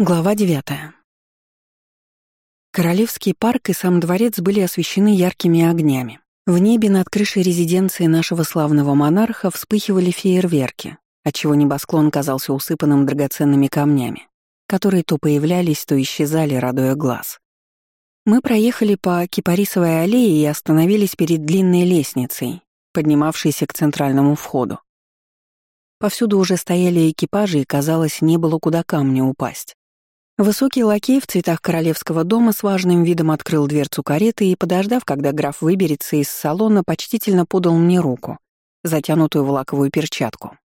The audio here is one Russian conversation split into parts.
Глава девятая. Королевский парк и сам дворец были освещены яркими огнями. В небе над крышей резиденции нашего славного монарха вспыхивали фейерверки, отчего небосклон казался усыпанным драгоценными камнями, которые то появлялись, то исчезали, радуя глаз. Мы проехали по Кипарисовой аллее и остановились перед длинной лестницей, поднимавшейся к центральному входу. Повсюду уже стояли экипажи, и, казалось, не было куда камню упасть. Высокий лакей в цветах королевского дома с важным видом открыл дверцу кареты и, подождав, когда граф выберется из салона, почтительно подал мне руку, затянутую в лаковую перчатку.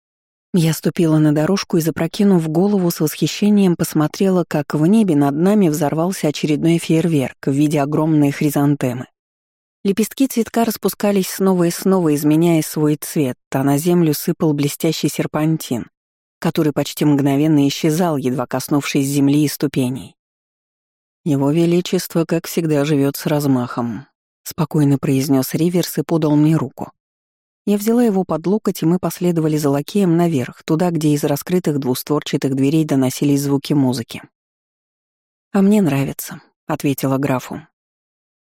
Я ступила на дорожку и, запрокинув голову с восхищением, посмотрела, как в небе над нами взорвался очередной фейерверк в виде огромной хризантемы. Лепестки цветка распускались снова и снова, изменяя свой цвет, а на землю сыпал блестящий серпантин, который почти мгновенно исчезал, едва коснувшись земли и ступеней. «Его Величество, как всегда, живет с размахом», — спокойно произнес Риверс и подал мне руку. Я взяла его под локоть, и мы последовали за лакеем наверх, туда, где из раскрытых двустворчатых дверей доносились звуки музыки. «А мне нравится», — ответила графу.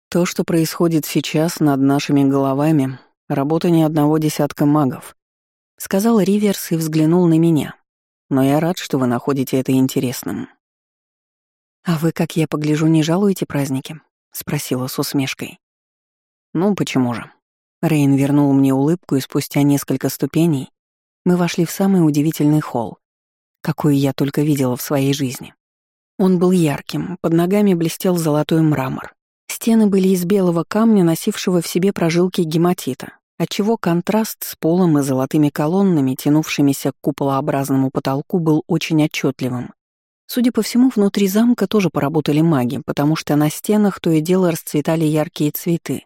«То, что происходит сейчас над нашими головами, работа ни одного десятка магов», — сказал Риверс и взглянул на меня но я рад, что вы находите это интересным». «А вы, как я погляжу, не жалуете праздники?» — спросила с усмешкой. «Ну, почему же?» Рейн вернул мне улыбку, и спустя несколько ступеней мы вошли в самый удивительный холл, какой я только видела в своей жизни. Он был ярким, под ногами блестел золотой мрамор. Стены были из белого камня, носившего в себе прожилки гематита, отчего контраст с полом и золотыми колоннами, тянувшимися к куполообразному потолку, был очень отчетливым. Судя по всему, внутри замка тоже поработали маги, потому что на стенах то и дело расцветали яркие цветы.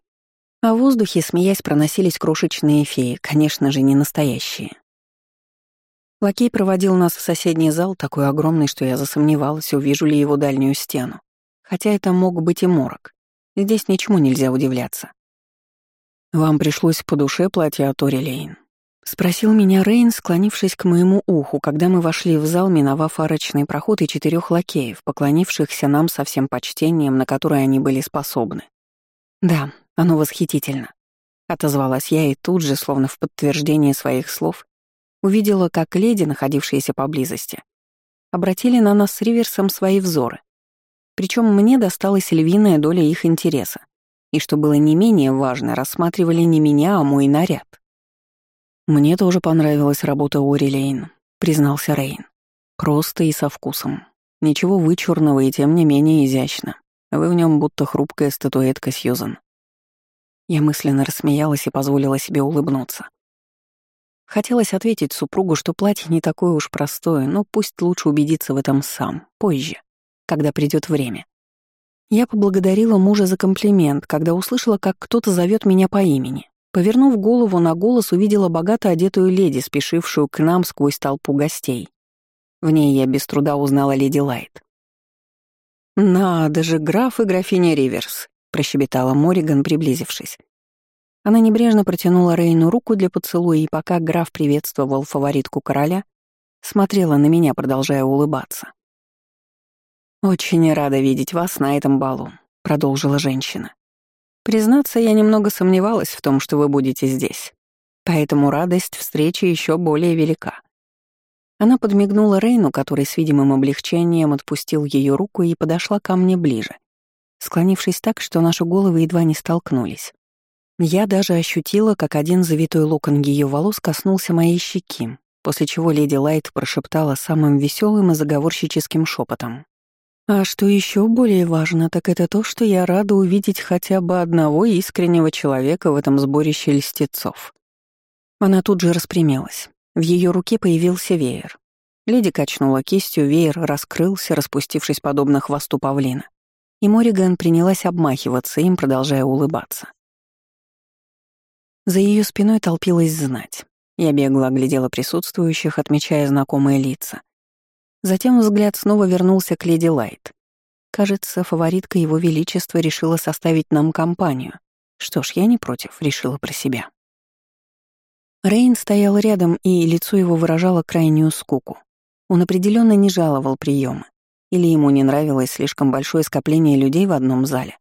А в воздухе, смеясь, проносились крошечные феи, конечно же, не настоящие. Лакей проводил нас в соседний зал, такой огромный, что я засомневалась, увижу ли его дальнюю стену. Хотя это мог быть и морок. Здесь ничему нельзя удивляться. «Вам пришлось по душе платье от Ори Лейн?» — спросил меня Рейн, склонившись к моему уху, когда мы вошли в зал, миновав арочный проход и четырех лакеев, поклонившихся нам со всем почтением, на которое они были способны. «Да, оно восхитительно», — отозвалась я и тут же, словно в подтверждение своих слов, увидела, как леди, находившиеся поблизости, обратили на нас с Риверсом свои взоры. Причем мне досталась львиная доля их интереса и, что было не менее важно, рассматривали не меня, а мой наряд. «Мне тоже понравилась работа Ори Лейн», — признался Рейн. «Просто и со вкусом. Ничего вычурного и тем не менее изящно. Вы в нем будто хрупкая статуэтка Сьюзан». Я мысленно рассмеялась и позволила себе улыбнуться. Хотелось ответить супругу, что платье не такое уж простое, но пусть лучше убедиться в этом сам, позже, когда придет время. Я поблагодарила мужа за комплимент, когда услышала, как кто-то зовет меня по имени. Повернув голову на голос, увидела богато одетую леди, спешившую к нам сквозь толпу гостей. В ней я без труда узнала леди Лайт. «Надо же, граф и графиня Риверс», — прощебетала Мориган, приблизившись. Она небрежно протянула Рейну руку для поцелуя, и пока граф приветствовал фаворитку короля, смотрела на меня, продолжая улыбаться. «Очень рада видеть вас на этом балу», — продолжила женщина. «Признаться, я немного сомневалась в том, что вы будете здесь, поэтому радость встречи еще более велика». Она подмигнула Рейну, который с видимым облегчением отпустил ее руку и подошла ко мне ближе, склонившись так, что наши головы едва не столкнулись. Я даже ощутила, как один завитой локон ее волос коснулся моей щеки, после чего леди Лайт прошептала самым веселым и заговорщическим шепотом. А что еще более важно, так это то, что я рада увидеть хотя бы одного искреннего человека в этом сборище льстецов. Она тут же распрямилась. В ее руке появился веер. Леди качнула кистью, веер раскрылся, распустившись подобно хвосту павлина. И Мориган принялась обмахиваться им, продолжая улыбаться. За ее спиной толпилась знать. Я бегло оглядела присутствующих, отмечая знакомые лица — Затем взгляд снова вернулся к леди Лайт. Кажется, фаворитка Его Величества решила составить нам компанию. Что ж, я не против, решила про себя. Рейн стоял рядом, и лицо его выражало крайнюю скуку. Он определенно не жаловал приемы или ему не нравилось слишком большое скопление людей в одном зале.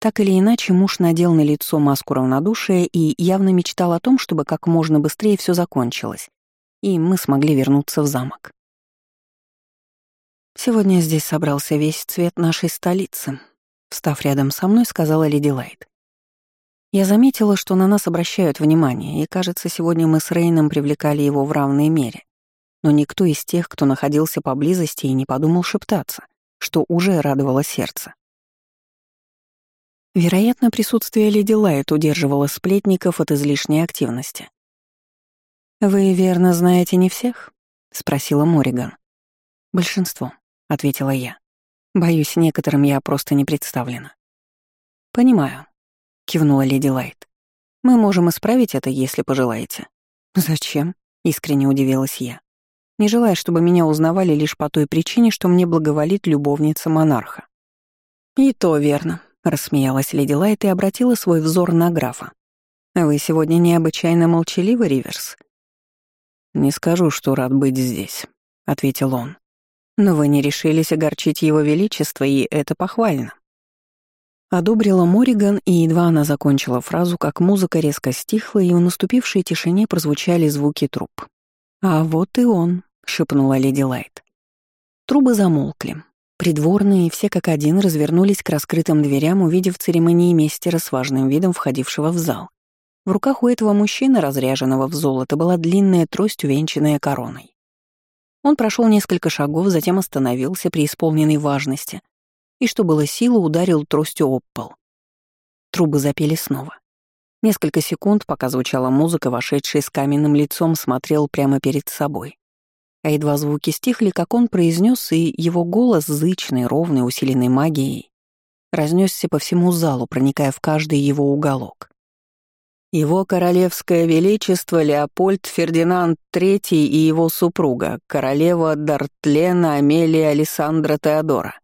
Так или иначе, муж надел на лицо маску равнодушия и явно мечтал о том, чтобы как можно быстрее все закончилось, и мы смогли вернуться в замок. «Сегодня здесь собрался весь цвет нашей столицы», — встав рядом со мной, сказала Леди Лайт. Я заметила, что на нас обращают внимание, и, кажется, сегодня мы с Рейном привлекали его в равной мере. Но никто из тех, кто находился поблизости, и не подумал шептаться, что уже радовало сердце. Вероятно, присутствие леди Лайт удерживало сплетников от излишней активности. «Вы верно знаете не всех?» — спросила Мориган. «Большинство», — ответила я. «Боюсь, некоторым я просто не представлена». «Понимаю», — кивнула леди Лайт. «Мы можем исправить это, если пожелаете». «Зачем?» — искренне удивилась я. Не желая, чтобы меня узнавали лишь по той причине, что мне благоволит любовница монарха. «И то верно», — рассмеялась леди Лайт и обратила свой взор на графа. «Вы сегодня необычайно молчаливы, Риверс?» «Не скажу, что рад быть здесь», — ответил он. «Но вы не решились огорчить его величество, и это похвально». Одобрила Мориган, и едва она закончила фразу, как музыка резко стихла, и в наступившей тишине прозвучали звуки труб. «А вот и он», — шепнула леди Лайт. Трубы замолкли. Придворные все как один развернулись к раскрытым дверям, увидев церемонии мастера с важным видом входившего в зал. В руках у этого мужчины, разряженного в золото, была длинная трость, увенчанная короной. Он прошел несколько шагов, затем остановился при исполненной важности и, что было силы, ударил тростью об пол. Трубы запели снова. Несколько секунд, пока звучала музыка, вошедший с каменным лицом смотрел прямо перед собой. А едва звуки стихли, как он произнес, и его голос, зычный, ровный, усиленный магией, разнесся по всему залу, проникая в каждый его уголок. Его королевское величество Леопольд Фердинанд III и его супруга, королева Дартлена Амелия Александра Теодора.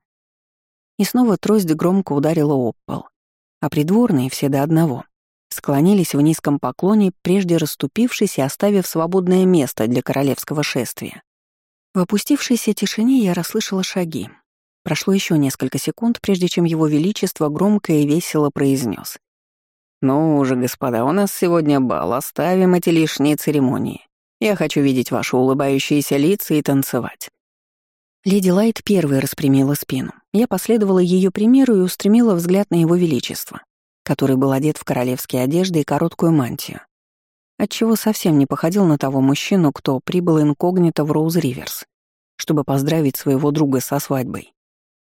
И снова трость громко ударила об пол, а придворные все до одного склонились в низком поклоне, прежде расступившись и оставив свободное место для королевского шествия. В опустившейся тишине я расслышала шаги. Прошло еще несколько секунд, прежде чем его величество громко и весело произнес: «Ну уже, господа, у нас сегодня бал, оставим эти лишние церемонии. Я хочу видеть ваши улыбающиеся лица и танцевать». Леди Лайт первой распрямила спину. Я последовала ее примеру и устремила взгляд на его величество который был одет в королевские одежды и короткую мантию, отчего совсем не походил на того мужчину, кто прибыл инкогнито в Роуз-Риверс, чтобы поздравить своего друга со свадьбой.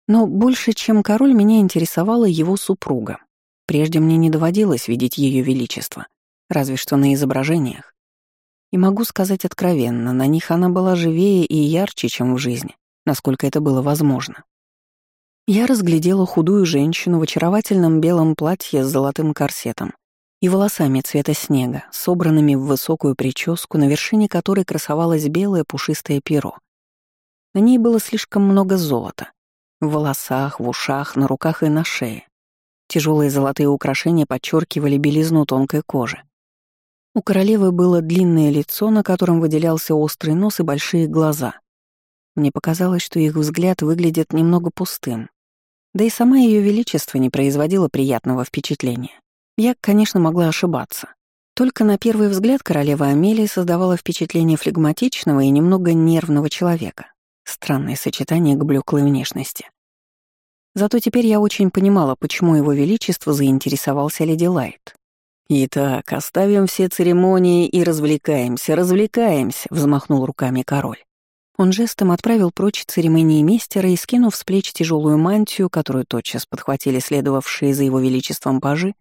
Но больше, чем король, меня интересовала его супруга. Прежде мне не доводилось видеть ее величество, разве что на изображениях. И могу сказать откровенно, на них она была живее и ярче, чем в жизни, насколько это было возможно. Я разглядела худую женщину в очаровательном белом платье с золотым корсетом и волосами цвета снега, собранными в высокую прическу, на вершине которой красовалось белое пушистое перо. На ней было слишком много золота. В волосах, в ушах, на руках и на шее. Тяжелые золотые украшения подчеркивали белизну тонкой кожи. У королевы было длинное лицо, на котором выделялся острый нос и большие глаза. Мне показалось, что их взгляд выглядит немного пустым, да и сама ее величество не производила приятного впечатления. Я, конечно, могла ошибаться. Только на первый взгляд королева Амелия создавала впечатление флегматичного и немного нервного человека. Странное сочетание к блеклой внешности. Зато теперь я очень понимала, почему его величество заинтересовался леди Лайт. «Итак, оставим все церемонии и развлекаемся, развлекаемся», — взмахнул руками король. Он жестом отправил прочь церемонии мистера и, скинув с плеч тяжелую мантию, которую тотчас подхватили следовавшие за его величеством пажи,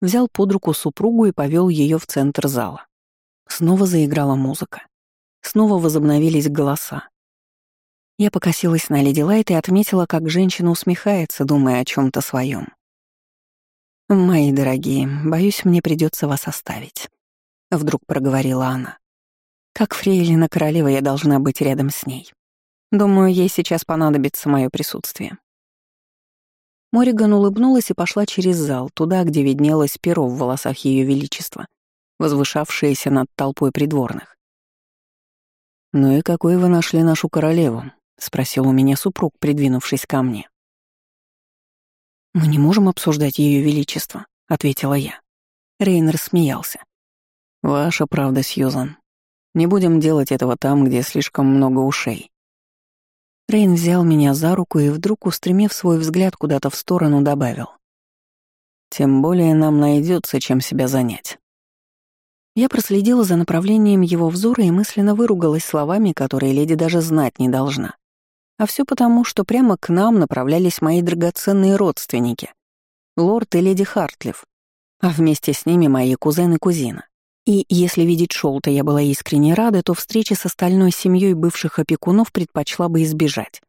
взял под руку супругу и повел ее в центр зала. Снова заиграла музыка. Снова возобновились голоса. Я покосилась на Леди Лайт и отметила, как женщина усмехается, думая о чем то своем. «Мои дорогие, боюсь, мне придется вас оставить», — вдруг проговорила она. Как фрейлина королева я должна быть рядом с ней. Думаю, ей сейчас понадобится мое присутствие. Мориган улыбнулась и пошла через зал, туда, где виднелось перо в волосах Ее Величества, возвышавшееся над толпой придворных. «Ну и какой вы нашли нашу королеву?» — спросил у меня супруг, придвинувшись ко мне. «Мы не можем обсуждать Ее Величество», — ответила я. Рейнер смеялся. «Ваша правда, Сьюзан. Не будем делать этого там, где слишком много ушей». Рейн взял меня за руку и вдруг, устремив свой взгляд куда-то в сторону, добавил. «Тем более нам найдется, чем себя занять». Я проследила за направлением его взора и мысленно выругалась словами, которые леди даже знать не должна. А все потому, что прямо к нам направлялись мои драгоценные родственники — лорд и леди Хартлиф, а вместе с ними мои кузен и кузина. И если видеть Шолта я была искренне рада, то встречи с остальной семьей бывших опекунов предпочла бы избежать.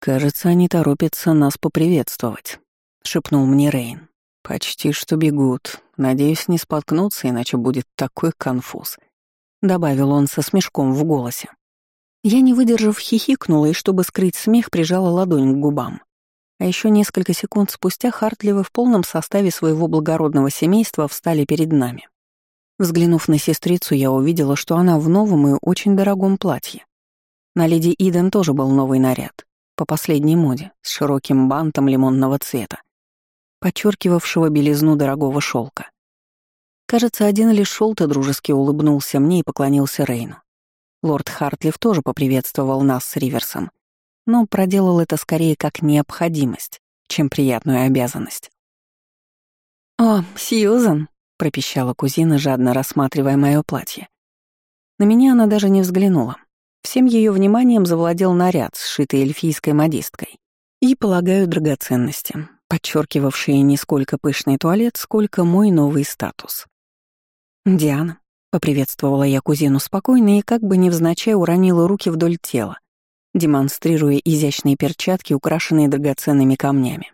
«Кажется, они торопятся нас поприветствовать», — шепнул мне Рейн. «Почти что бегут. Надеюсь, не споткнуться, иначе будет такой конфуз», — добавил он со смешком в голосе. Я, не выдержав, хихикнула и, чтобы скрыть смех, прижала ладонь к губам. А еще несколько секунд спустя Хартливы в полном составе своего благородного семейства встали перед нами. Взглянув на сестрицу, я увидела, что она в новом и очень дорогом платье. На леди Иден тоже был новый наряд, по последней моде, с широким бантом лимонного цвета, подчеркивавшего белизну дорогого шелка. Кажется, один лишь Шолта дружески улыбнулся мне и поклонился Рейну. Лорд Хартлиф тоже поприветствовал нас с Риверсом, но проделал это скорее как необходимость, чем приятную обязанность. «О, Сьюзан!» — пропищала кузина, жадно рассматривая мое платье. На меня она даже не взглянула. Всем ее вниманием завладел наряд, сшитый эльфийской модисткой. И, полагаю, драгоценности, подчеркивавшие не сколько пышный туалет, сколько мой новый статус. «Диана, Поприветствовала я кузину спокойно и как бы невзначай уронила руки вдоль тела, демонстрируя изящные перчатки, украшенные драгоценными камнями.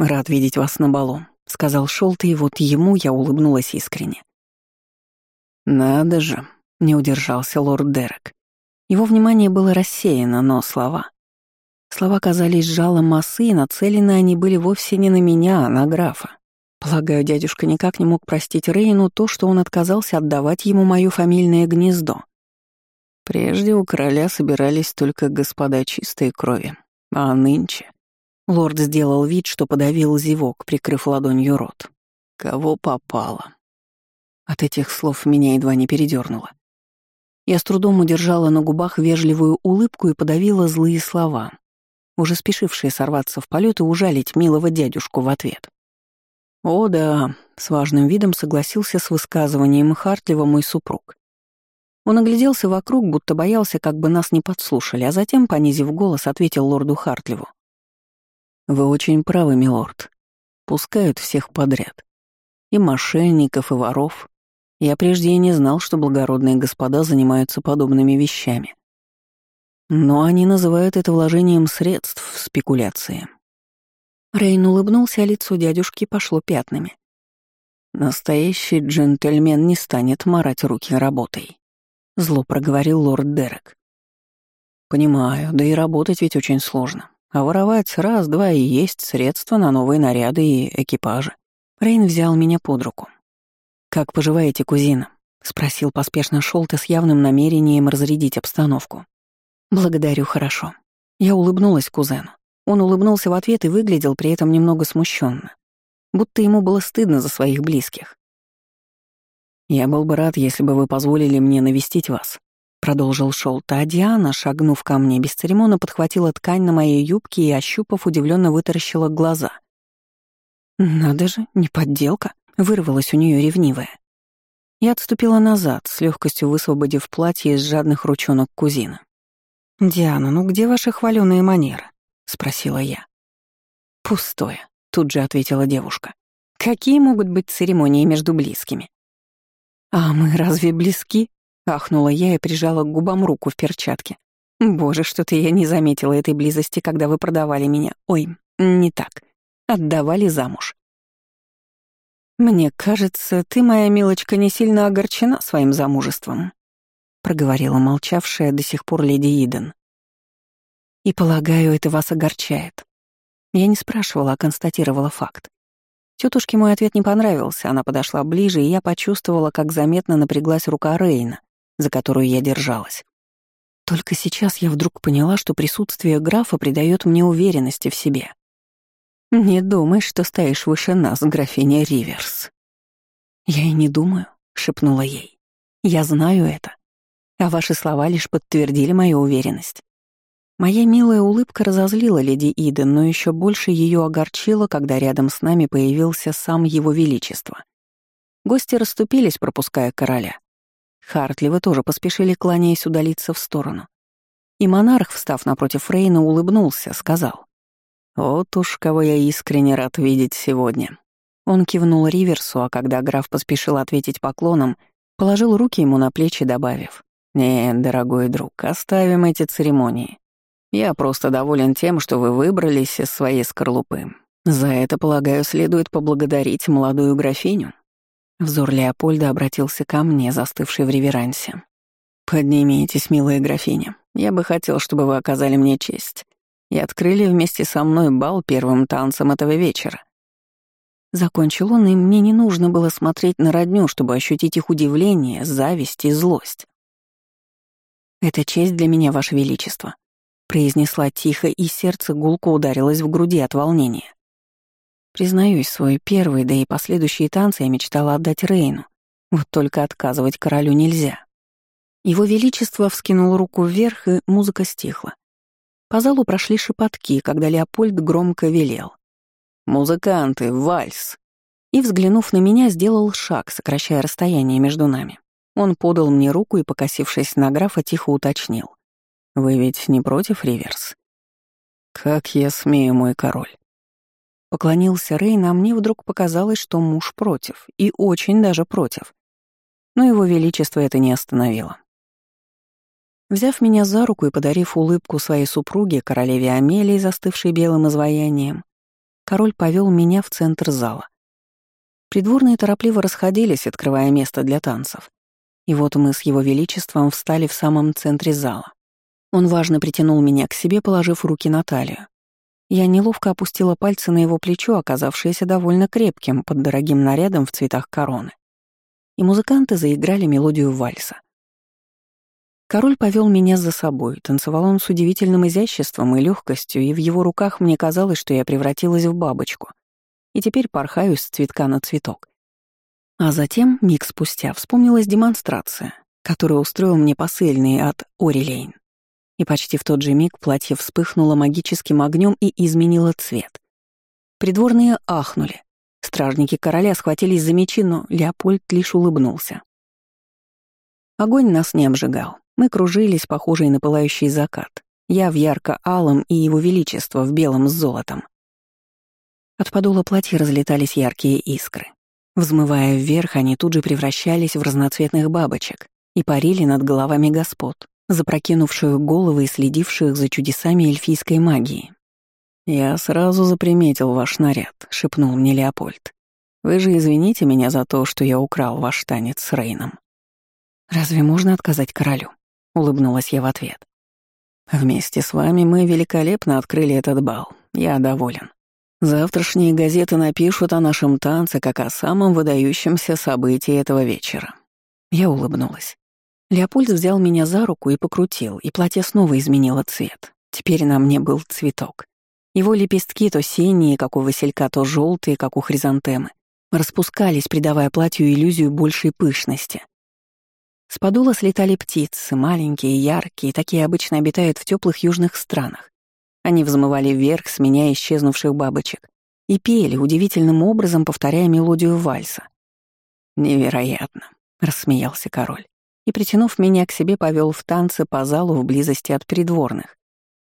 «Рад видеть вас на балу», — сказал Шолт, и вот ему я улыбнулась искренне. «Надо же», — не удержался лорд Дерек. Его внимание было рассеяно, но слова... Слова казались жалом осы, и нацелены они были вовсе не на меня, а на графа. Полагаю, дядюшка никак не мог простить Рейну то, что он отказался отдавать ему мое фамильное гнездо. Прежде у короля собирались только господа чистой крови, а нынче... Лорд сделал вид, что подавил зевок, прикрыв ладонью рот. Кого попало. От этих слов меня едва не передернуло. Я с трудом удержала на губах вежливую улыбку и подавила злые слова, уже спешившие сорваться в полет и ужалить милого дядюшку в ответ. «О да», — с важным видом согласился с высказыванием Хартлива мой супруг. Он огляделся вокруг, будто боялся, как бы нас не подслушали, а затем, понизив голос, ответил лорду Хартливу. «Вы очень правы, милорд. Пускают всех подряд. И мошенников, и воров. Я прежде и не знал, что благородные господа занимаются подобными вещами. Но они называют это вложением средств в спекуляции. Рейн улыбнулся, а лицо дядюшки пошло пятнами. «Настоящий джентльмен не станет марать руки работой», — зло проговорил лорд Дерек. «Понимаю, да и работать ведь очень сложно. А воровать раз-два и есть средства на новые наряды и экипажи». Рейн взял меня под руку. «Как поживаете, кузина?» — спросил поспешно Шолта с явным намерением разрядить обстановку. «Благодарю, хорошо». Я улыбнулась кузену. Он улыбнулся в ответ и выглядел при этом немного смущенно, будто ему было стыдно за своих близких. «Я был бы рад, если бы вы позволили мне навестить вас», — продолжил Шолта, а Диана, шагнув ко мне, без церемона подхватила ткань на моей юбке и, ощупав, удивленно вытаращила глаза. «Надо же, не подделка», — вырвалась у нее ревнивая. Я отступила назад, с легкостью высвободив платье из жадных ручонок кузина. «Диана, ну где ваши хваленые манеры? — спросила я. «Пустое», — тут же ответила девушка. «Какие могут быть церемонии между близкими?» «А мы разве близки?» — ахнула я и прижала к губам руку в перчатке. «Боже, что-то я не заметила этой близости, когда вы продавали меня. Ой, не так. Отдавали замуж». «Мне кажется, ты, моя милочка, не сильно огорчена своим замужеством», — проговорила молчавшая до сих пор леди Иден. И, полагаю, это вас огорчает. Я не спрашивала, а констатировала факт. Тетушке мой ответ не понравился, она подошла ближе, и я почувствовала, как заметно напряглась рука Рейна, за которую я держалась. Только сейчас я вдруг поняла, что присутствие графа придает мне уверенности в себе. «Не думай, что стоишь выше нас, графиня Риверс». «Я и не думаю», — шепнула ей. «Я знаю это. А ваши слова лишь подтвердили мою уверенность. Моя милая улыбка разозлила леди Иден, но еще больше ее огорчила, когда рядом с нами появился сам его величество. Гости расступились, пропуская короля. Хартливы тоже поспешили, кланяясь удалиться в сторону. И монарх, встав напротив Рейна, улыбнулся, сказал. «Вот уж кого я искренне рад видеть сегодня». Он кивнул Риверсу, а когда граф поспешил ответить поклоном, положил руки ему на плечи, добавив. «Нет, дорогой друг, оставим эти церемонии. Я просто доволен тем, что вы выбрались из своей скорлупы. За это, полагаю, следует поблагодарить молодую графиню». Взор Леопольда обратился ко мне, застывший в реверансе. «Поднимитесь, милая графиня. Я бы хотел, чтобы вы оказали мне честь и открыли вместе со мной бал первым танцем этого вечера». Закончил он, и мне не нужно было смотреть на родню, чтобы ощутить их удивление, зависть и злость. «Это честь для меня, Ваше Величество», произнесла тихо, и сердце гулко ударилось в груди от волнения. Признаюсь, свой первый, да и последующие танцы я мечтала отдать Рейну. Вот только отказывать королю нельзя. Его Величество вскинул руку вверх, и музыка стихла. По залу прошли шепотки, когда Леопольд громко велел. «Музыканты, вальс!» И, взглянув на меня, сделал шаг, сокращая расстояние между нами. Он подал мне руку и, покосившись на графа, тихо уточнил. Вы ведь не против, Риверс? Как я смею, мой король. Поклонился Рейн, а мне вдруг показалось, что муж против, и очень даже против. Но его величество это не остановило. Взяв меня за руку и подарив улыбку своей супруге, королеве Амелии, застывшей белым изваянием, король повел меня в центр зала. Придворные торопливо расходились, открывая место для танцев. И вот мы с его величеством встали в самом центре зала. Он важно притянул меня к себе, положив руки на талию. Я неловко опустила пальцы на его плечо, оказавшееся довольно крепким, под дорогим нарядом в цветах короны. И музыканты заиграли мелодию вальса. Король повел меня за собой, танцевал он с удивительным изяществом и легкостью, и в его руках мне казалось, что я превратилась в бабочку, и теперь порхаю с цветка на цветок. А затем, миг спустя, вспомнилась демонстрация, которую устроил мне посыльный от Орилейн и почти в тот же миг платье вспыхнуло магическим огнем и изменило цвет. Придворные ахнули. Стражники короля схватились за мечи, но Леопольд лишь улыбнулся. Огонь нас не обжигал. Мы кружились, похожие на пылающий закат. Я в ярко-алом и его величество в белом с золотом. От подола платья разлетались яркие искры. Взмывая вверх, они тут же превращались в разноцветных бабочек и парили над головами господ, запрокинувших головы и следивших за чудесами эльфийской магии. «Я сразу заприметил ваш наряд», — шепнул мне Леопольд. «Вы же извините меня за то, что я украл ваш танец с Рейном». «Разве можно отказать королю?» — улыбнулась я в ответ. «Вместе с вами мы великолепно открыли этот бал. Я доволен. Завтрашние газеты напишут о нашем танце как о самом выдающемся событии этого вечера». Я улыбнулась. Леопольд взял меня за руку и покрутил, и платье снова изменило цвет. Теперь на мне был цветок. Его лепестки то синие, как у василька, то желтые, как у хризантемы, распускались, придавая платью иллюзию большей пышности. С подула слетали птицы, маленькие, яркие, такие обычно обитают в теплых южных странах. Они взмывали вверх, сменяя исчезнувших бабочек, и пели, удивительным образом повторяя мелодию вальса. «Невероятно», — рассмеялся король и, притянув меня к себе, повел в танцы по залу в близости от придворных,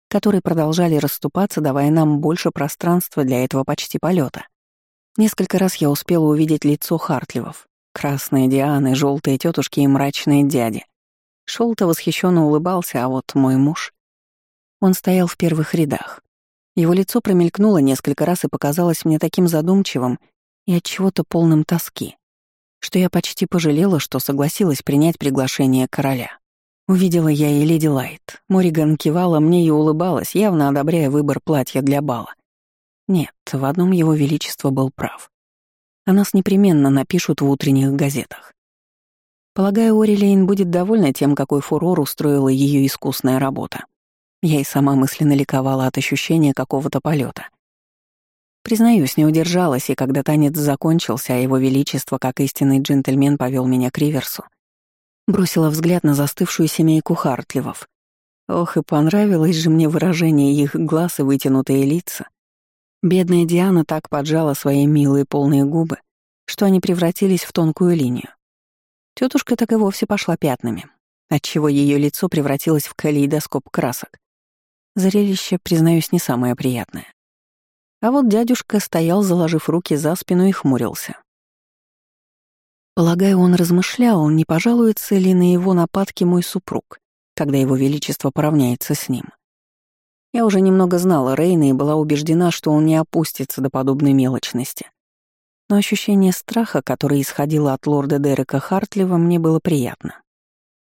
которые продолжали расступаться, давая нам больше пространства для этого почти полета. Несколько раз я успела увидеть лицо Хартливов. Красные Дианы, желтые тетушки и мрачные дяди. Шолта восхищенно улыбался, а вот мой муж... Он стоял в первых рядах. Его лицо промелькнуло несколько раз и показалось мне таким задумчивым и от чего-то полным тоски что я почти пожалела, что согласилась принять приглашение короля. Увидела я и леди Лайт. Мориган кивала мне и улыбалась, явно одобряя выбор платья для бала. Нет, в одном его величество был прав. О нас непременно напишут в утренних газетах. Полагаю, Орелейн будет довольна тем, какой фурор устроила ее искусная работа. Я и сама мысленно ликовала от ощущения какого-то полета. Признаюсь, не удержалась, и когда танец закончился, а его величество, как истинный джентльмен, повел меня к Риверсу, бросила взгляд на застывшую семейку Хартливов. Ох, и понравилось же мне выражение их глаз и вытянутые лица. Бедная Диана так поджала свои милые полные губы, что они превратились в тонкую линию. Тетушка так и вовсе пошла пятнами, отчего ее лицо превратилось в калейдоскоп красок. Зрелище, признаюсь, не самое приятное. А вот дядюшка стоял, заложив руки за спину и хмурился. Полагаю, он размышлял, не пожалуется ли на его нападки мой супруг, когда его величество поравняется с ним. Я уже немного знала Рейна и была убеждена, что он не опустится до подобной мелочности. Но ощущение страха, которое исходило от лорда Дерека Хартлива, мне было приятно.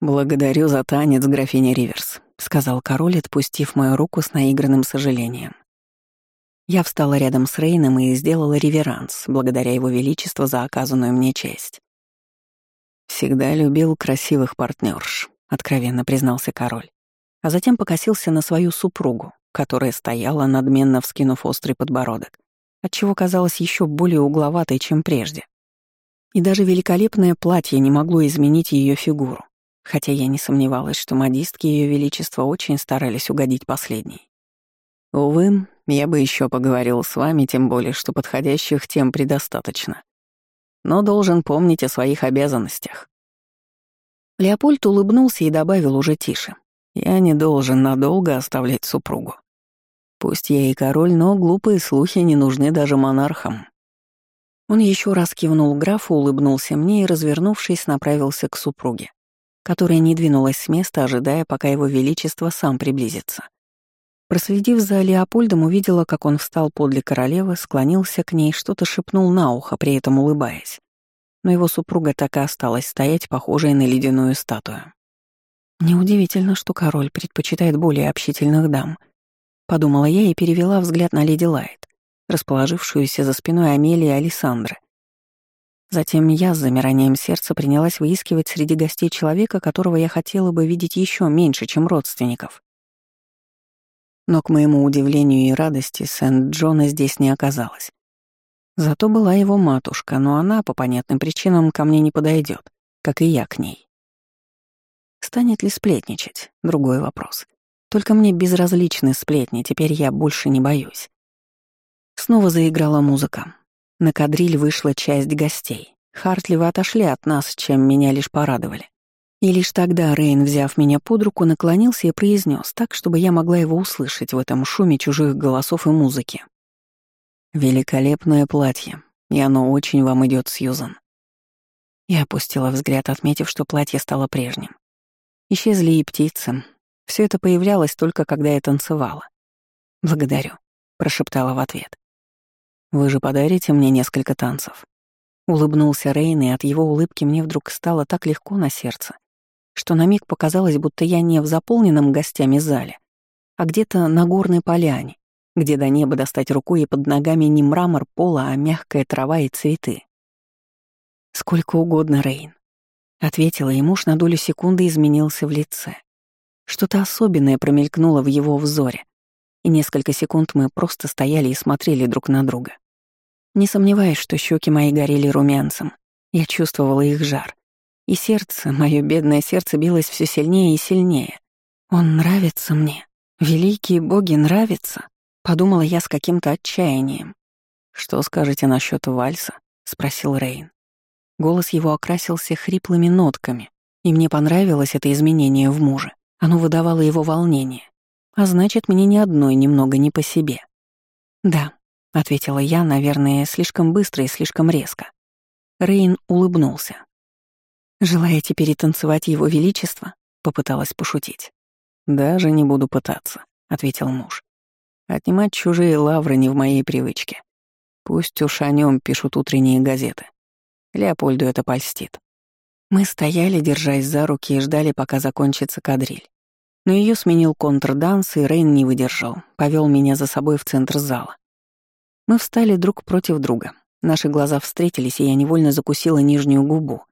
«Благодарю за танец, графиня Риверс», — сказал король, отпустив мою руку с наигранным сожалением. Я встала рядом с Рейном и сделала реверанс, благодаря его величеству за оказанную мне честь. «Всегда любил красивых партнерш», — откровенно признался король, а затем покосился на свою супругу, которая стояла, надменно вскинув острый подбородок, отчего казалась еще более угловатой, чем прежде. И даже великолепное платье не могло изменить ее фигуру, хотя я не сомневалась, что модистки Ее Величества очень старались угодить последней. Увы, я бы еще поговорил с вами, тем более, что подходящих тем предостаточно. Но должен помнить о своих обязанностях. Леопольд улыбнулся и добавил уже тише. Я не должен надолго оставлять супругу. Пусть я и король, но глупые слухи не нужны даже монархам. Он еще раз кивнул графу, улыбнулся мне и, развернувшись, направился к супруге, которая не двинулась с места, ожидая, пока его величество сам приблизится. Проследив за Леопольдом, увидела, как он встал подле королевы, склонился к ней, что-то шепнул на ухо, при этом улыбаясь. Но его супруга так и осталась стоять, похожая на ледяную статую. Неудивительно, что король предпочитает более общительных дам. Подумала я и перевела взгляд на леди Лайт, расположившуюся за спиной Амелии и Александры. Затем я с замиранием сердца принялась выискивать среди гостей человека, которого я хотела бы видеть еще меньше, чем родственников. Но, к моему удивлению и радости, Сент-Джона здесь не оказалось. Зато была его матушка, но она, по понятным причинам, ко мне не подойдет, как и я к ней. Станет ли сплетничать? Другой вопрос. Только мне безразличны сплетни, теперь я больше не боюсь. Снова заиграла музыка. На кадриль вышла часть гостей. Хартливы отошли от нас, чем меня лишь порадовали. И лишь тогда Рейн, взяв меня под руку, наклонился и произнес так, чтобы я могла его услышать в этом шуме чужих голосов и музыки. «Великолепное платье, и оно очень вам идет, Сьюзан». Я опустила взгляд, отметив, что платье стало прежним. Исчезли и птицы. Все это появлялось только когда я танцевала. «Благодарю», — прошептала в ответ. «Вы же подарите мне несколько танцев». Улыбнулся Рейн, и от его улыбки мне вдруг стало так легко на сердце, что на миг показалось, будто я не в заполненном гостями зале, а где-то на горной поляне, где до неба достать рукой и под ногами не мрамор пола, а мягкая трава и цветы. «Сколько угодно, Рейн», — ответила, и муж на долю секунды изменился в лице. Что-то особенное промелькнуло в его взоре, и несколько секунд мы просто стояли и смотрели друг на друга. Не сомневаюсь, что щеки мои горели румянцем, я чувствовала их жар, и сердце, мое бедное сердце, билось все сильнее и сильнее. Он нравится мне. Великие боги нравятся. Подумала я с каким-то отчаянием. «Что скажете насчет вальса?» — спросил Рейн. Голос его окрасился хриплыми нотками, и мне понравилось это изменение в муже. Оно выдавало его волнение. А значит, мне ни одной немного не по себе. «Да», — ответила я, наверное, слишком быстро и слишком резко. Рейн улыбнулся. «Желаете перетанцевать его величество?» — попыталась пошутить. «Даже не буду пытаться», — ответил муж. «Отнимать чужие лавры не в моей привычке. Пусть уж о нем пишут утренние газеты. Леопольду это польстит». Мы стояли, держась за руки, и ждали, пока закончится кадриль. Но ее сменил контрданс, и Рейн не выдержал, повел меня за собой в центр зала. Мы встали друг против друга. Наши глаза встретились, и я невольно закусила нижнюю губу,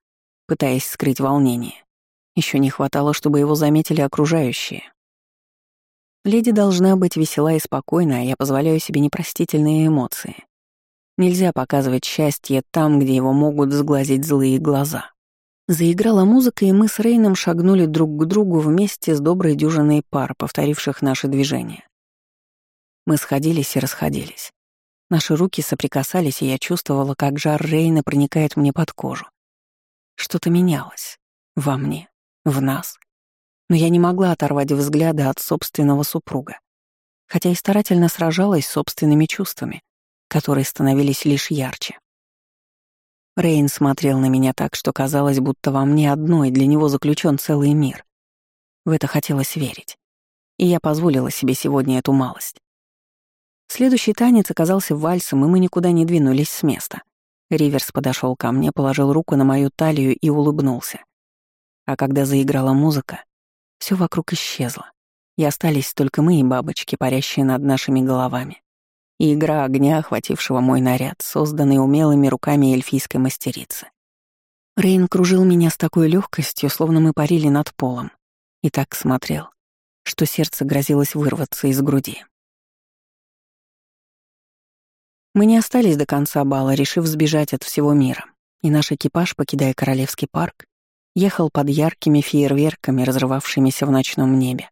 пытаясь скрыть волнение. Еще не хватало, чтобы его заметили окружающие. Леди должна быть весела и спокойна, а я позволяю себе непростительные эмоции. Нельзя показывать счастье там, где его могут сглазить злые глаза. Заиграла музыка, и мы с Рейном шагнули друг к другу вместе с доброй дюжиной пар, повторивших наши движения. Мы сходились и расходились. Наши руки соприкасались, и я чувствовала, как жар Рейна проникает мне под кожу. Что-то менялось. Во мне. В нас. Но я не могла оторвать взгляда от собственного супруга. Хотя и старательно сражалась с собственными чувствами, которые становились лишь ярче. Рейн смотрел на меня так, что казалось, будто во мне одной для него заключен целый мир. В это хотелось верить. И я позволила себе сегодня эту малость. Следующий танец оказался вальсом, и мы никуда не двинулись с места. Риверс подошел ко мне, положил руку на мою талию и улыбнулся. А когда заиграла музыка, все вокруг исчезло, и остались только мы и бабочки, парящие над нашими головами и игра огня, охватившего мой наряд, созданный умелыми руками эльфийской мастерицы. Рейн кружил меня с такой легкостью, словно мы парили над полом, и так смотрел, что сердце грозилось вырваться из груди. Мы не остались до конца бала, решив сбежать от всего мира, и наш экипаж, покидая Королевский парк, ехал под яркими фейерверками, разрывавшимися в ночном небе.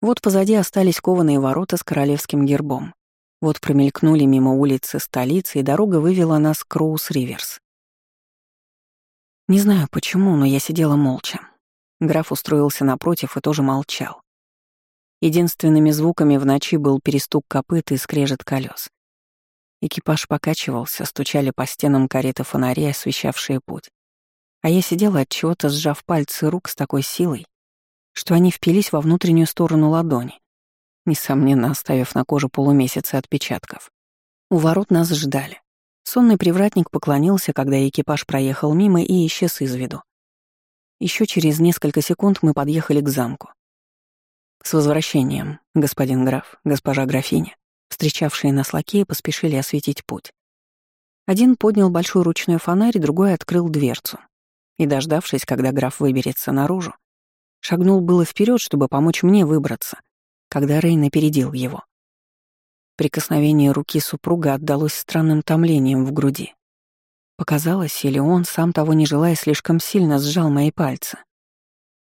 Вот позади остались кованые ворота с королевским гербом. Вот промелькнули мимо улицы столицы, и дорога вывела нас к Роуз-Риверс. Не знаю почему, но я сидела молча. Граф устроился напротив и тоже молчал. Единственными звуками в ночи был перестук копыт и скрежет колес. Экипаж покачивался, стучали по стенам кареты фонари, освещавшие путь. А я сидела от чего-то, сжав пальцы рук с такой силой, что они впились во внутреннюю сторону ладони, несомненно оставив на коже полумесяца отпечатков. У ворот нас ждали. Сонный привратник поклонился, когда экипаж проехал мимо и исчез из виду. Еще через несколько секунд мы подъехали к замку. С возвращением, господин граф, госпожа графиня, встречавшие нас лакеи поспешили осветить путь. Один поднял большой ручной фонарь, другой открыл дверцу. И, дождавшись, когда граф выберется наружу, Шагнул было вперед, чтобы помочь мне выбраться, когда Рейн опередил его. Прикосновение руки супруга отдалось странным томлением в груди. Показалось, или он, сам того не желая, слишком сильно сжал мои пальцы.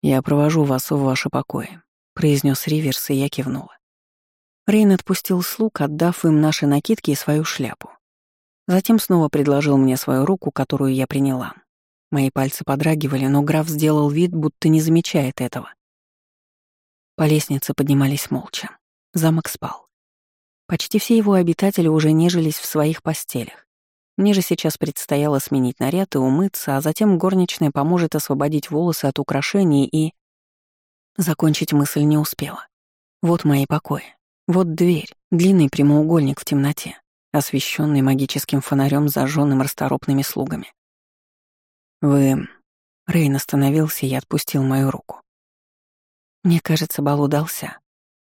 «Я провожу вас в ваше покое», — произнес Риверс, и я кивнула. Рейн отпустил слуг, отдав им наши накидки и свою шляпу. Затем снова предложил мне свою руку, которую я приняла. Мои пальцы подрагивали, но граф сделал вид, будто не замечает этого. По лестнице поднимались молча. Замок спал. Почти все его обитатели уже нежились в своих постелях. Мне же сейчас предстояло сменить наряд и умыться, а затем горничная поможет освободить волосы от украшений и... Закончить мысль не успела. Вот мои покои. Вот дверь, длинный прямоугольник в темноте, освещенный магическим фонарем, зажженным расторопными слугами. «Вы...» Рейн остановился и отпустил мою руку. «Мне кажется, бал удался.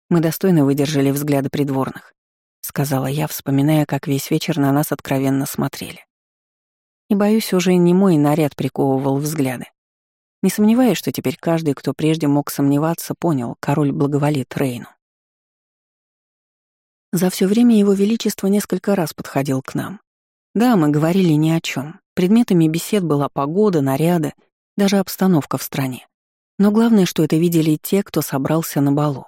Мы достойно выдержали взгляды придворных», — сказала я, вспоминая, как весь вечер на нас откровенно смотрели. И, боюсь, уже не мой наряд приковывал взгляды. Не сомневаюсь, что теперь каждый, кто прежде мог сомневаться, понял, король благоволит Рейну. За все время его величество несколько раз подходил к нам. Да, мы говорили ни о чем, Предметами бесед была погода, наряды, даже обстановка в стране. Но главное, что это видели те, кто собрался на балу.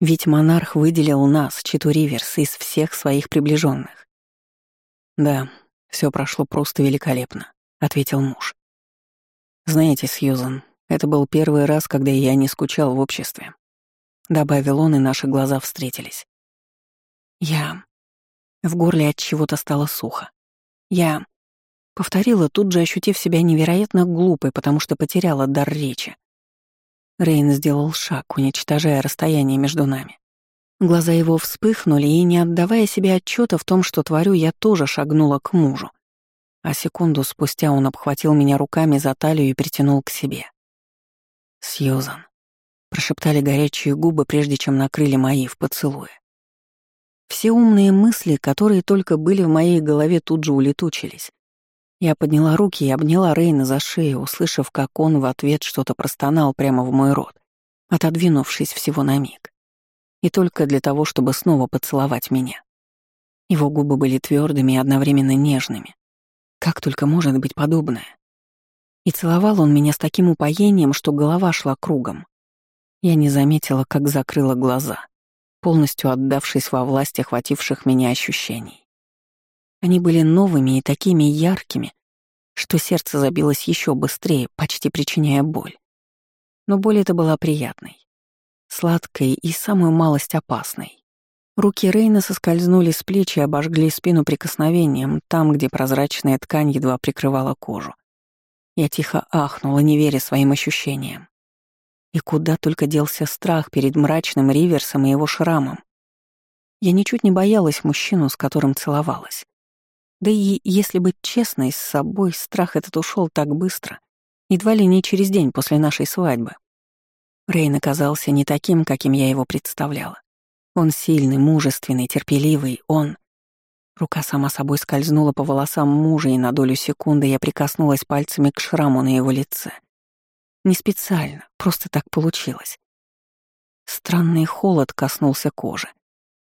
Ведь монарх выделил нас, Читу Риверс, из всех своих приближенных. «Да, все прошло просто великолепно», — ответил муж. «Знаете, Сьюзан, это был первый раз, когда я не скучал в обществе», — добавил он, и наши глаза встретились. «Я...» В горле от чего-то стало сухо. «Я...» Повторила, тут же ощутив себя невероятно глупой, потому что потеряла дар речи. Рейн сделал шаг, уничтожая расстояние между нами. Глаза его вспыхнули, и, не отдавая себе отчета в том, что творю, я тоже шагнула к мужу. А секунду спустя он обхватил меня руками за талию и притянул к себе. «Сьюзан», — прошептали горячие губы, прежде чем накрыли мои в поцелуе. Все умные мысли, которые только были в моей голове, тут же улетучились, Я подняла руки и обняла Рейна за шею, услышав, как он в ответ что-то простонал прямо в мой рот, отодвинувшись всего на миг. И только для того, чтобы снова поцеловать меня. Его губы были твердыми и одновременно нежными. Как только может быть подобное? И целовал он меня с таким упоением, что голова шла кругом. Я не заметила, как закрыла глаза, полностью отдавшись во власть охвативших меня ощущений. Они были новыми и такими яркими, что сердце забилось еще быстрее, почти причиняя боль. Но боль эта была приятной, сладкой и самую малость опасной. Руки Рейна соскользнули с плеч и обожгли спину прикосновением там, где прозрачная ткань едва прикрывала кожу. Я тихо ахнула, не веря своим ощущениям. И куда только делся страх перед мрачным Риверсом и его шрамом. Я ничуть не боялась мужчину, с которым целовалась. Да и, если быть честной с собой, страх этот ушел так быстро, едва ли не через день после нашей свадьбы. Рейн оказался не таким, каким я его представляла. Он сильный, мужественный, терпеливый, он... Рука сама собой скользнула по волосам мужа, и на долю секунды я прикоснулась пальцами к шраму на его лице. Не специально, просто так получилось. Странный холод коснулся кожи.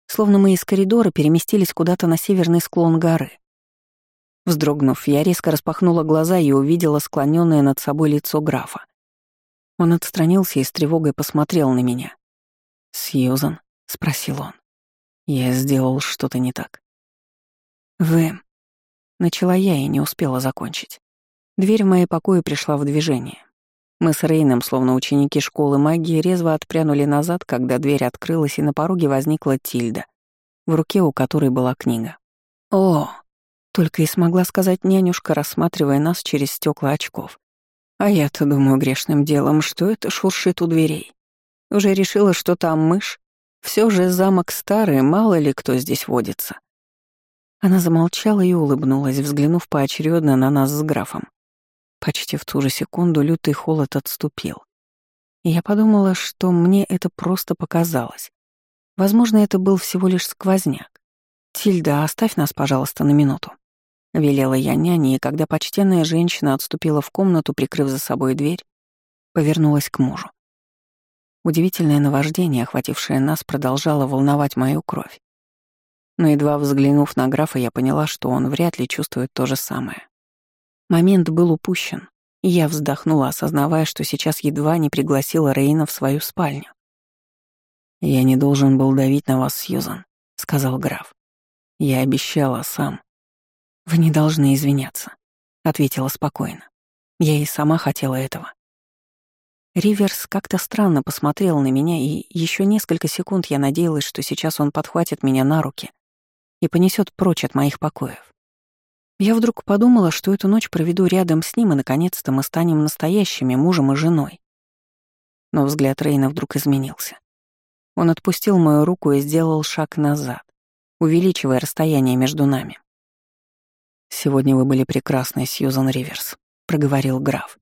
Словно мы из коридора переместились куда-то на северный склон горы. Вздрогнув, я резко распахнула глаза и увидела склоненное над собой лицо графа. Он отстранился и с тревогой посмотрел на меня. «Сьюзан?» — спросил он. «Я сделал что-то не так». «Вы...» Начала я и не успела закончить. Дверь в мои покои пришла в движение. Мы с Рейном, словно ученики школы магии, резво отпрянули назад, когда дверь открылась, и на пороге возникла Тильда, в руке у которой была книга. «О!» Только и смогла сказать нянюшка, рассматривая нас через стекла очков. А я-то думаю грешным делом, что это шуршит у дверей. Уже решила, что там мышь. Все же замок старый, мало ли кто здесь водится. Она замолчала и улыбнулась, взглянув поочередно на нас с графом. Почти в ту же секунду лютый холод отступил. И я подумала, что мне это просто показалось. Возможно, это был всего лишь сквозняк. «Тильда, оставь нас, пожалуйста, на минуту». — велела я няне, и когда почтенная женщина отступила в комнату, прикрыв за собой дверь, повернулась к мужу. Удивительное наваждение, охватившее нас, продолжало волновать мою кровь. Но едва взглянув на графа, я поняла, что он вряд ли чувствует то же самое. Момент был упущен, я вздохнула, осознавая, что сейчас едва не пригласила Рейна в свою спальню. «Я не должен был давить на вас, Сьюзан», — сказал граф. «Я обещала сам, «Вы не должны извиняться», — ответила спокойно. «Я и сама хотела этого». Риверс как-то странно посмотрел на меня, и еще несколько секунд я надеялась, что сейчас он подхватит меня на руки и понесет прочь от моих покоев. Я вдруг подумала, что эту ночь проведу рядом с ним, и наконец-то мы станем настоящими мужем и женой. Но взгляд Рейна вдруг изменился. Он отпустил мою руку и сделал шаг назад, увеличивая расстояние между нами. «Сегодня вы были прекрасной, Сьюзан Риверс», — проговорил граф.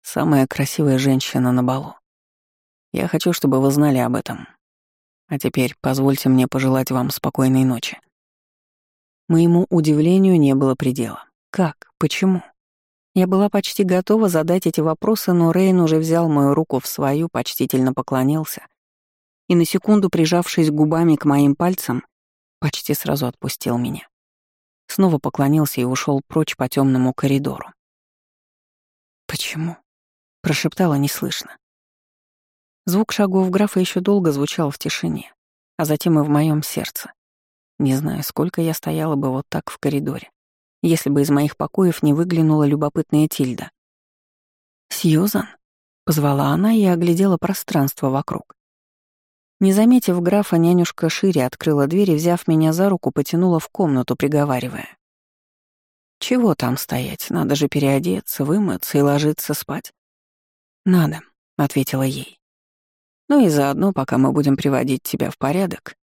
«Самая красивая женщина на балу. Я хочу, чтобы вы знали об этом. А теперь позвольте мне пожелать вам спокойной ночи». Моему удивлению не было предела. Как? Почему? Я была почти готова задать эти вопросы, но Рейн уже взял мою руку в свою, почтительно поклонился и на секунду, прижавшись губами к моим пальцам, почти сразу отпустил меня. Снова поклонился и ушел прочь по темному коридору. «Почему?» — прошептала неслышно. Звук шагов графа еще долго звучал в тишине, а затем и в моем сердце. Не знаю, сколько я стояла бы вот так в коридоре, если бы из моих покоев не выглянула любопытная Тильда. «Сьюзан?» — позвала она и оглядела пространство вокруг. Не заметив графа, нянюшка шире открыла дверь и, взяв меня за руку, потянула в комнату, приговаривая. «Чего там стоять? Надо же переодеться, вымыться и ложиться спать». «Надо», — ответила ей. «Ну и заодно, пока мы будем приводить тебя в порядок,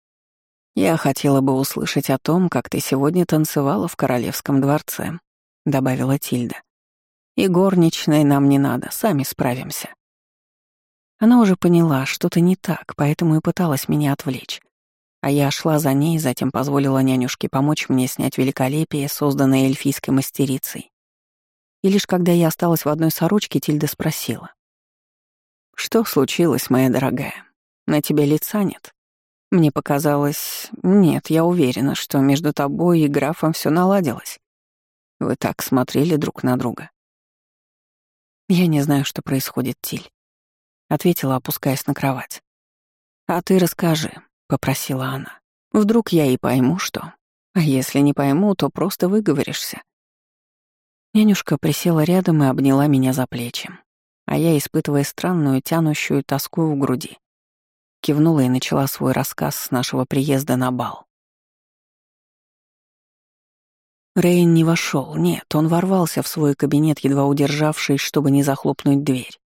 я хотела бы услышать о том, как ты сегодня танцевала в королевском дворце», — добавила Тильда. «И горничной нам не надо, сами справимся». Она уже поняла, что-то не так, поэтому и пыталась меня отвлечь. А я шла за ней, затем позволила нянюшке помочь мне снять великолепие, созданное эльфийской мастерицей, И лишь когда я осталась в одной сорочке, Тильда спросила. «Что случилось, моя дорогая? На тебе лица нет?» Мне показалось... Нет, я уверена, что между тобой и графом все наладилось. Вы так смотрели друг на друга. Я не знаю, что происходит, Тиль. Ответила, опускаясь на кровать. А ты расскажи, попросила она. Вдруг я и пойму, что. А если не пойму, то просто выговоришься. Нянюшка присела рядом и обняла меня за плечи, а я, испытывая странную, тянущую тоску в груди, кивнула и начала свой рассказ с нашего приезда на бал. Рейн не вошел, нет, он ворвался в свой кабинет, едва удержавшись, чтобы не захлопнуть дверь.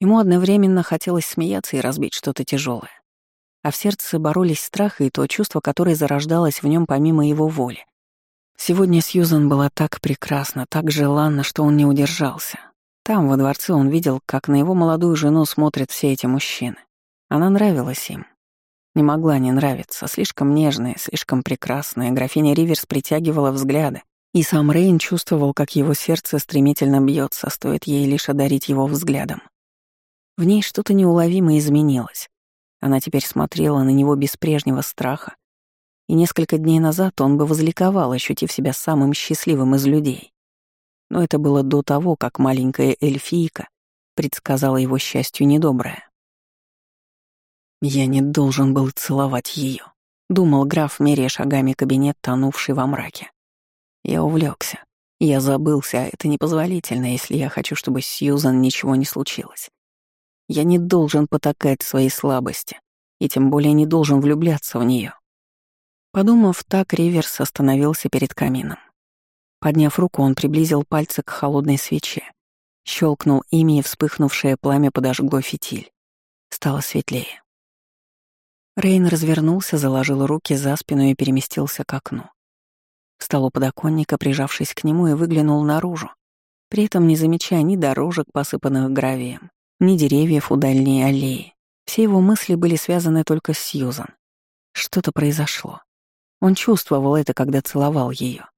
Ему одновременно хотелось смеяться и разбить что-то тяжелое, а в сердце боролись страх и то чувство, которое зарождалось в нем помимо его воли. Сегодня Сьюзан была так прекрасна, так желанна, что он не удержался. Там, во дворце, он видел, как на его молодую жену смотрят все эти мужчины. Она нравилась им. Не могла не нравиться, слишком нежная, слишком прекрасная, графиня Риверс притягивала взгляды, и сам Рейн чувствовал, как его сердце стремительно бьется, стоит ей лишь одарить его взглядом. В ней что-то неуловимо изменилось. Она теперь смотрела на него без прежнего страха, и несколько дней назад он бы возликовал, ощутив себя самым счастливым из людей. Но это было до того, как маленькая эльфийка предсказала его счастью недоброе. Я не должен был целовать ее, думал граф, меряя шагами кабинет, тонувший во мраке. Я увлекся. Я забылся, а это непозволительно, если я хочу, чтобы с Сьюзан ничего не случилось. Я не должен потакать своей слабости, и тем более не должен влюбляться в нее. Подумав так, Риверс остановился перед камином. Подняв руку, он приблизил пальцы к холодной свече. Щелкнул ими, и вспыхнувшее пламя подожгло фитиль. Стало светлее. Рейн развернулся, заложил руки за спину и переместился к окну. Встал у подоконника, прижавшись к нему, и выглянул наружу, при этом не замечая ни дорожек, посыпанных гравием, ни деревьев у дальней аллеи. Все его мысли были связаны только с Сьюзан. Что-то произошло. Он чувствовал это, когда целовал ее.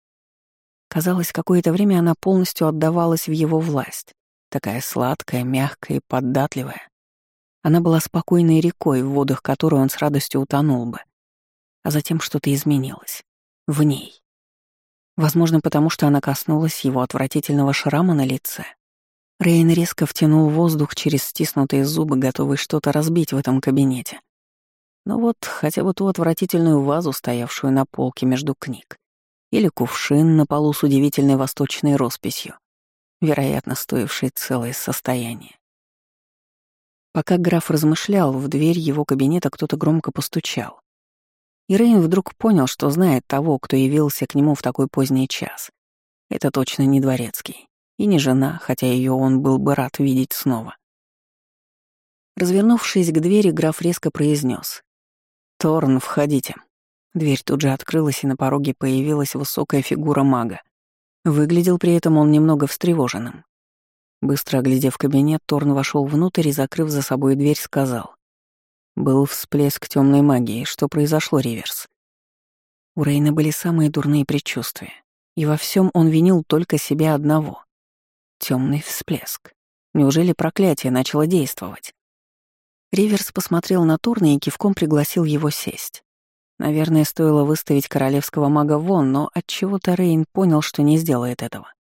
Казалось, какое-то время она полностью отдавалась в его власть, такая сладкая, мягкая и податливая. Она была спокойной рекой, в водах которой он с радостью утонул бы. А затем что-то изменилось. В ней. Возможно, потому что она коснулась его отвратительного шрама на лице. Рейн резко втянул воздух через стиснутые зубы, готовый что-то разбить в этом кабинете. Но вот хотя бы ту отвратительную вазу, стоявшую на полке между книг. Или кувшин на полу с удивительной восточной росписью, вероятно, стоивший целое состояние. Пока граф размышлял, в дверь его кабинета кто-то громко постучал. И Рейн вдруг понял, что знает того, кто явился к нему в такой поздний час. Это точно не дворецкий. И не жена, хотя ее он был бы рад видеть снова. Развернувшись к двери, граф резко произнес: «Торн, входите». Дверь тут же открылась, и на пороге появилась высокая фигура мага. Выглядел при этом он немного встревоженным. Быстро оглядев кабинет, Торн вошел внутрь и, закрыв за собой дверь, сказал. Был всплеск темной магии. Что произошло, Риверс? У Рейна были самые дурные предчувствия. И во всем он винил только себя одного. Темный всплеск. Неужели проклятие начало действовать? Риверс посмотрел на Торна и кивком пригласил его сесть. Наверное, стоило выставить королевского мага вон, но от чего то Рейн понял, что не сделает этого.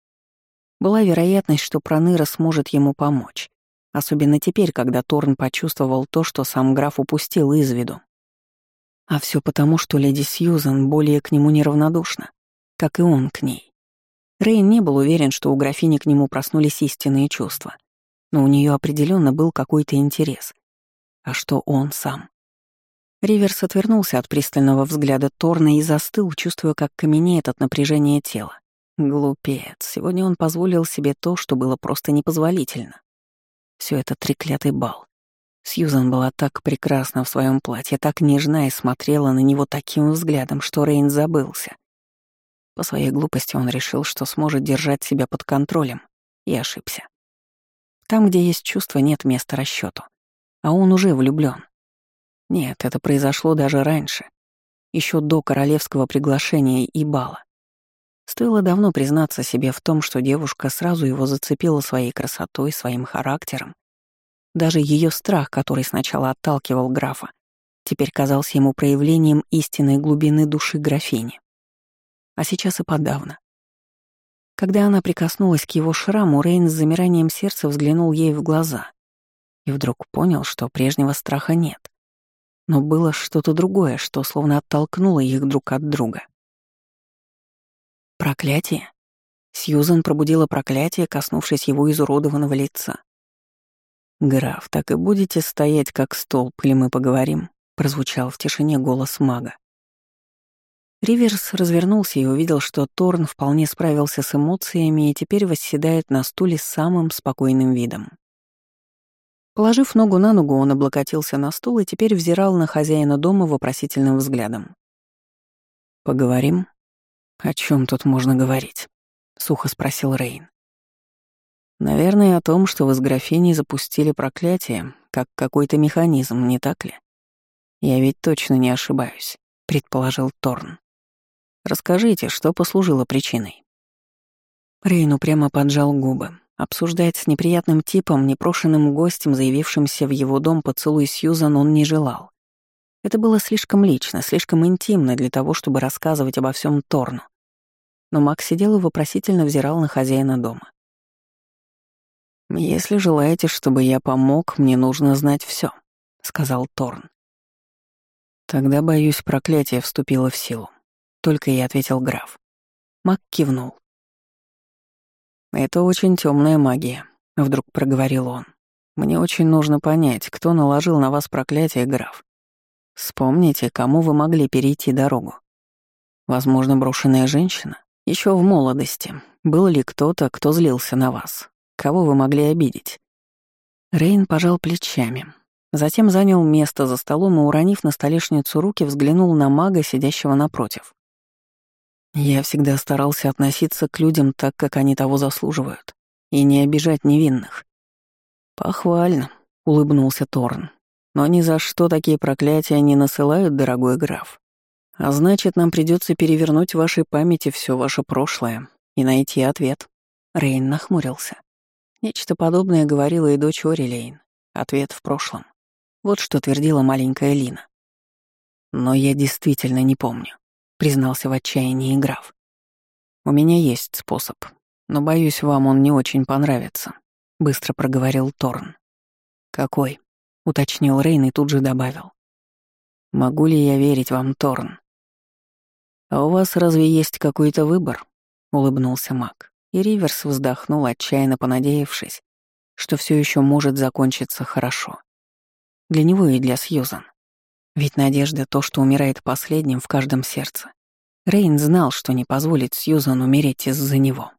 Была вероятность, что Проныра сможет ему помочь. Особенно теперь, когда Торн почувствовал то, что сам граф упустил из виду. А все потому, что леди Сьюзан более к нему неравнодушна, как и он к ней. Рейн не был уверен, что у графини к нему проснулись истинные чувства, но у нее определенно был какой-то интерес. А что он сам? Риверс отвернулся от пристального взгляда Торна и застыл, чувствуя, как каменеет от напряжения тела. Глупец. Сегодня он позволил себе то, что было просто непозволительно. Все это треклятый бал. Сьюзан была так прекрасна в своем платье, так нежна и смотрела на него таким взглядом, что Рейн забылся. По своей глупости он решил, что сможет держать себя под контролем, и ошибся. Там, где есть чувство, нет места расчету, а он уже влюблен. Нет, это произошло даже раньше, еще до королевского приглашения и бала. Стоило давно признаться себе в том, что девушка сразу его зацепила своей красотой, своим характером. Даже ее страх, который сначала отталкивал графа, теперь казался ему проявлением истинной глубины души графини. А сейчас и подавно. Когда она прикоснулась к его шраму, Рейн с замиранием сердца взглянул ей в глаза и вдруг понял, что прежнего страха нет. Но было что-то другое, что словно оттолкнуло их друг от друга. Проклятие? Сьюзан пробудила проклятие, коснувшись его изуродованного лица. «Граф, так и будете стоять как столб, или мы поговорим?» — прозвучал в тишине голос мага. Риверс развернулся и увидел, что Торн вполне справился с эмоциями и теперь восседает на стуле с самым спокойным видом. Положив ногу на ногу, он облокотился на стул и теперь взирал на хозяина дома вопросительным взглядом. «Поговорим?» «О чем тут можно говорить?» — сухо спросил Рейн. «Наверное, о том, что вы с графиней запустили проклятие, как какой-то механизм, не так ли?» «Я ведь точно не ошибаюсь», — предположил Торн. «Расскажите, что послужило причиной?» Рейн прямо поджал губы. Обсуждать с неприятным типом, непрошенным гостем, заявившимся в его дом поцелуй Сьюзан, он не желал. Это было слишком лично, слишком интимно для того, чтобы рассказывать обо всем Торну. Но Макс сидел и вопросительно взирал на хозяина дома. «Если желаете, чтобы я помог, мне нужно знать все, сказал Торн. «Тогда, боюсь, проклятие вступило в силу», — только и ответил граф. Мак кивнул. «Это очень темная магия», — вдруг проговорил он. «Мне очень нужно понять, кто наложил на вас проклятие, граф. Вспомните, кому вы могли перейти дорогу. Возможно, брошенная женщина? Еще в молодости. Был ли кто-то, кто злился на вас? Кого вы могли обидеть? Рейн пожал плечами. Затем занял место за столом и, уронив на столешницу руки, взглянул на мага, сидящего напротив. Я всегда старался относиться к людям так, как они того заслуживают, и не обижать невинных. «Похвально», — улыбнулся Торн. Но ни за что такие проклятия не насылают, дорогой граф. А значит, нам придется перевернуть в вашей памяти все ваше прошлое и найти ответ. Рейн нахмурился. Нечто подобное говорила и дочь Орилейн. Ответ в прошлом. Вот что твердила маленькая Лина. Но я действительно не помню, признался в отчаянии граф. У меня есть способ, но, боюсь, вам он не очень понравится, быстро проговорил Торн. Какой? Уточнил Рейн и тут же добавил. «Могу ли я верить вам, Торн?» «А у вас разве есть какой-то выбор?» — улыбнулся маг. И Риверс вздохнул, отчаянно понадеявшись, что все еще может закончиться хорошо. Для него и для Сьюзан. Ведь надежда — то, что умирает последним в каждом сердце. Рейн знал, что не позволит Сьюзан умереть из-за него.